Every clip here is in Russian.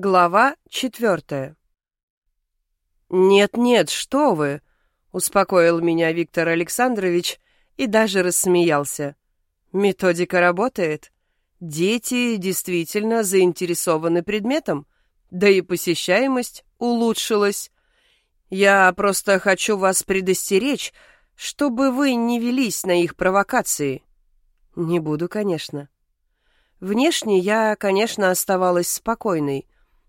Глава четвертая. «Нет-нет, что вы!» — успокоил меня Виктор Александрович и даже рассмеялся. «Методика работает. Дети действительно заинтересованы предметом, да и посещаемость улучшилась. Я просто хочу вас предостеречь, чтобы вы не велись на их провокации». «Не буду, конечно». Внешне я, конечно, оставалась спокойной,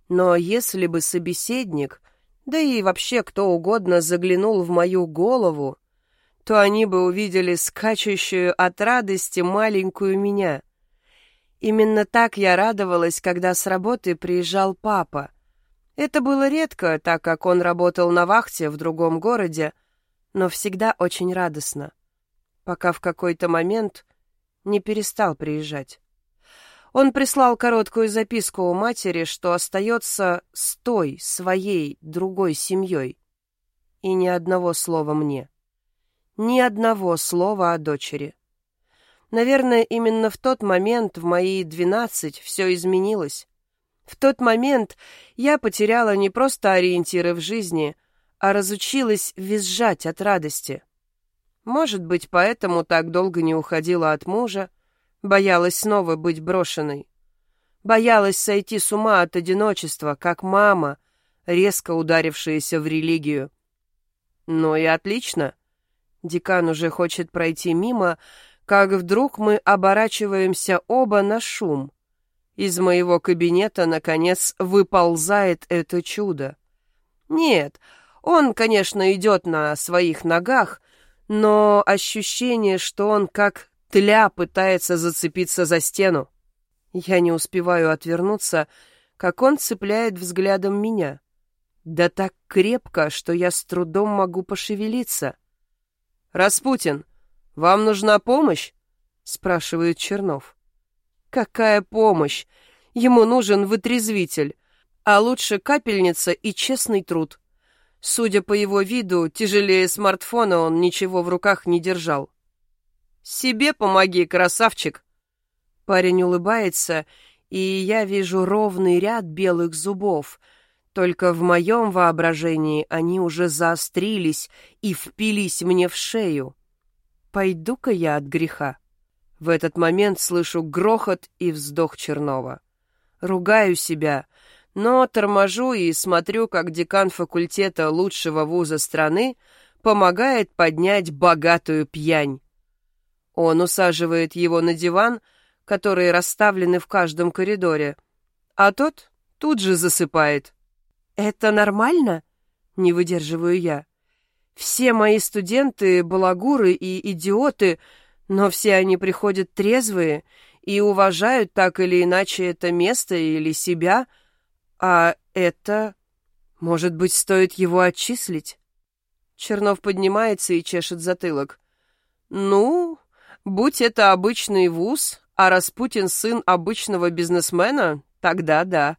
но если бы собеседник, да и вообще кто угодно заглянул в мою голову, то они бы увидели скачущую от радости маленькую меня. Именно так я радовалась, когда с работы приезжал папа. Это было редко, так как он работал на вахте в другом городе, но всегда очень радостно, пока в какой-то момент не перестал приезжать. Он прислал короткую записку у матери, что остается с той, своей, другой семьей. И ни одного слова мне. Ни одного слова о дочери. Наверное, именно в тот момент, в мои двенадцать, все изменилось. В тот момент я потеряла не просто ориентиры в жизни, а разучилась визжать от радости. Может быть, поэтому так долго не уходила от мужа, Боялась снова быть брошенной. Боялась сойти с ума от одиночества, как мама, резко ударившаяся в религию. Ну и отлично. Декан уже хочет пройти мимо, как вдруг мы оборачиваемся оба на шум. Из моего кабинета, наконец, выползает это чудо. Нет, он, конечно, идет на своих ногах, но ощущение, что он как Тля пытается зацепиться за стену. Я не успеваю отвернуться, как он цепляет взглядом меня. Да так крепко, что я с трудом могу пошевелиться. «Распутин, вам нужна помощь?» — спрашивает Чернов. «Какая помощь? Ему нужен вытрезвитель, а лучше капельница и честный труд». Судя по его виду, тяжелее смартфона он ничего в руках не держал. Себе помоги, красавчик!» Парень улыбается, и я вижу ровный ряд белых зубов. Только в моем воображении они уже заострились и впились мне в шею. Пойду-ка я от греха. В этот момент слышу грохот и вздох Чернова. Ругаю себя, но торможу и смотрю, как декан факультета лучшего вуза страны помогает поднять богатую пьянь. Он усаживает его на диван, которые расставлены в каждом коридоре, а тот тут же засыпает. «Это нормально?» — не выдерживаю я. «Все мои студенты — балагуры и идиоты, но все они приходят трезвые и уважают так или иначе это место или себя, а это... Может быть, стоит его отчислить?» Чернов поднимается и чешет затылок. «Ну, Будь это обычный вуз, а Распутин сын обычного бизнесмена, тогда да.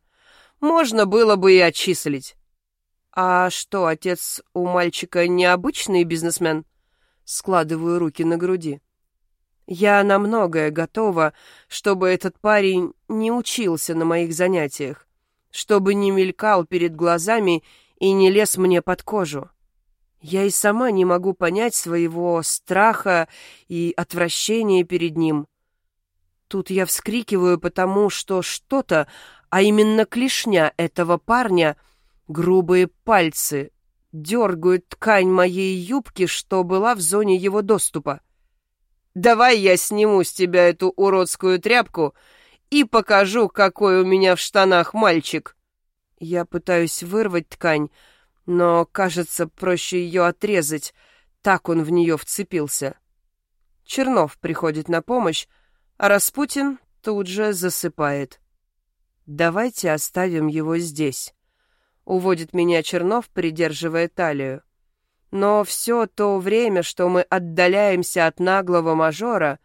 Можно было бы и отчислить. А что, отец у мальчика необычный бизнесмен? Складываю руки на груди. Я на многое готова, чтобы этот парень не учился на моих занятиях, чтобы не мелькал перед глазами и не лез мне под кожу. Я и сама не могу понять своего страха и отвращения перед ним. Тут я вскрикиваю, потому что что-то, а именно клешня этого парня, грубые пальцы, дергают ткань моей юбки, что была в зоне его доступа. «Давай я сниму с тебя эту уродскую тряпку и покажу, какой у меня в штанах мальчик». Я пытаюсь вырвать ткань, но, кажется, проще ее отрезать, так он в нее вцепился. Чернов приходит на помощь, а Распутин тут же засыпает. «Давайте оставим его здесь», — уводит меня Чернов, придерживая талию. Но все то время, что мы отдаляемся от наглого мажора,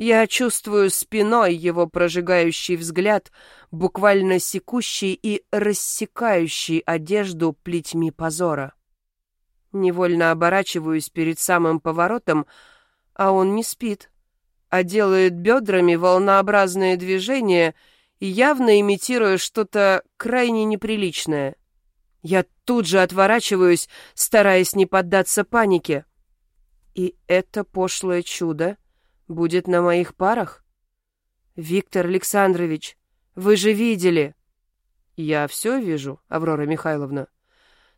я чувствую спиной его прожигающий взгляд, буквально секущий и рассекающий одежду плетьми позора. Невольно оборачиваюсь перед самым поворотом, а он не спит, а делает бедрами волнообразные движения явно имитируя что-то крайне неприличное. Я тут же отворачиваюсь, стараясь не поддаться панике. И это пошлое чудо будет на моих парах? Виктор Александрович, вы же видели. Я все вижу, Аврора Михайловна.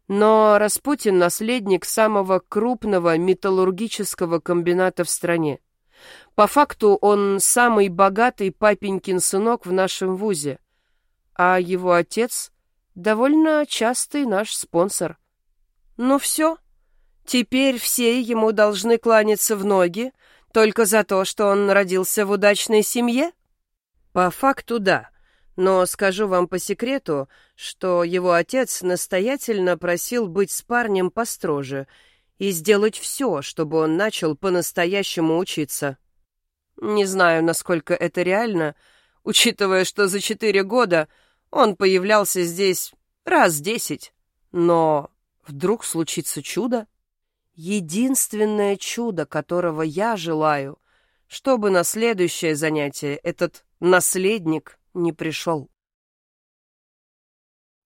Но Распутин — наследник самого крупного металлургического комбината в стране. По факту он самый богатый папенькин сынок в нашем вузе, а его отец — довольно частый наш спонсор. Ну все, теперь все ему должны кланяться в ноги только за то, что он родился в удачной семье? По факту да. Но скажу вам по секрету, что его отец настоятельно просил быть с парнем построже и сделать все, чтобы он начал по-настоящему учиться. Не знаю, насколько это реально, учитывая, что за четыре года он появлялся здесь раз десять. Но вдруг случится чудо? Единственное чудо, которого я желаю, чтобы на следующее занятие этот наследник не пришел.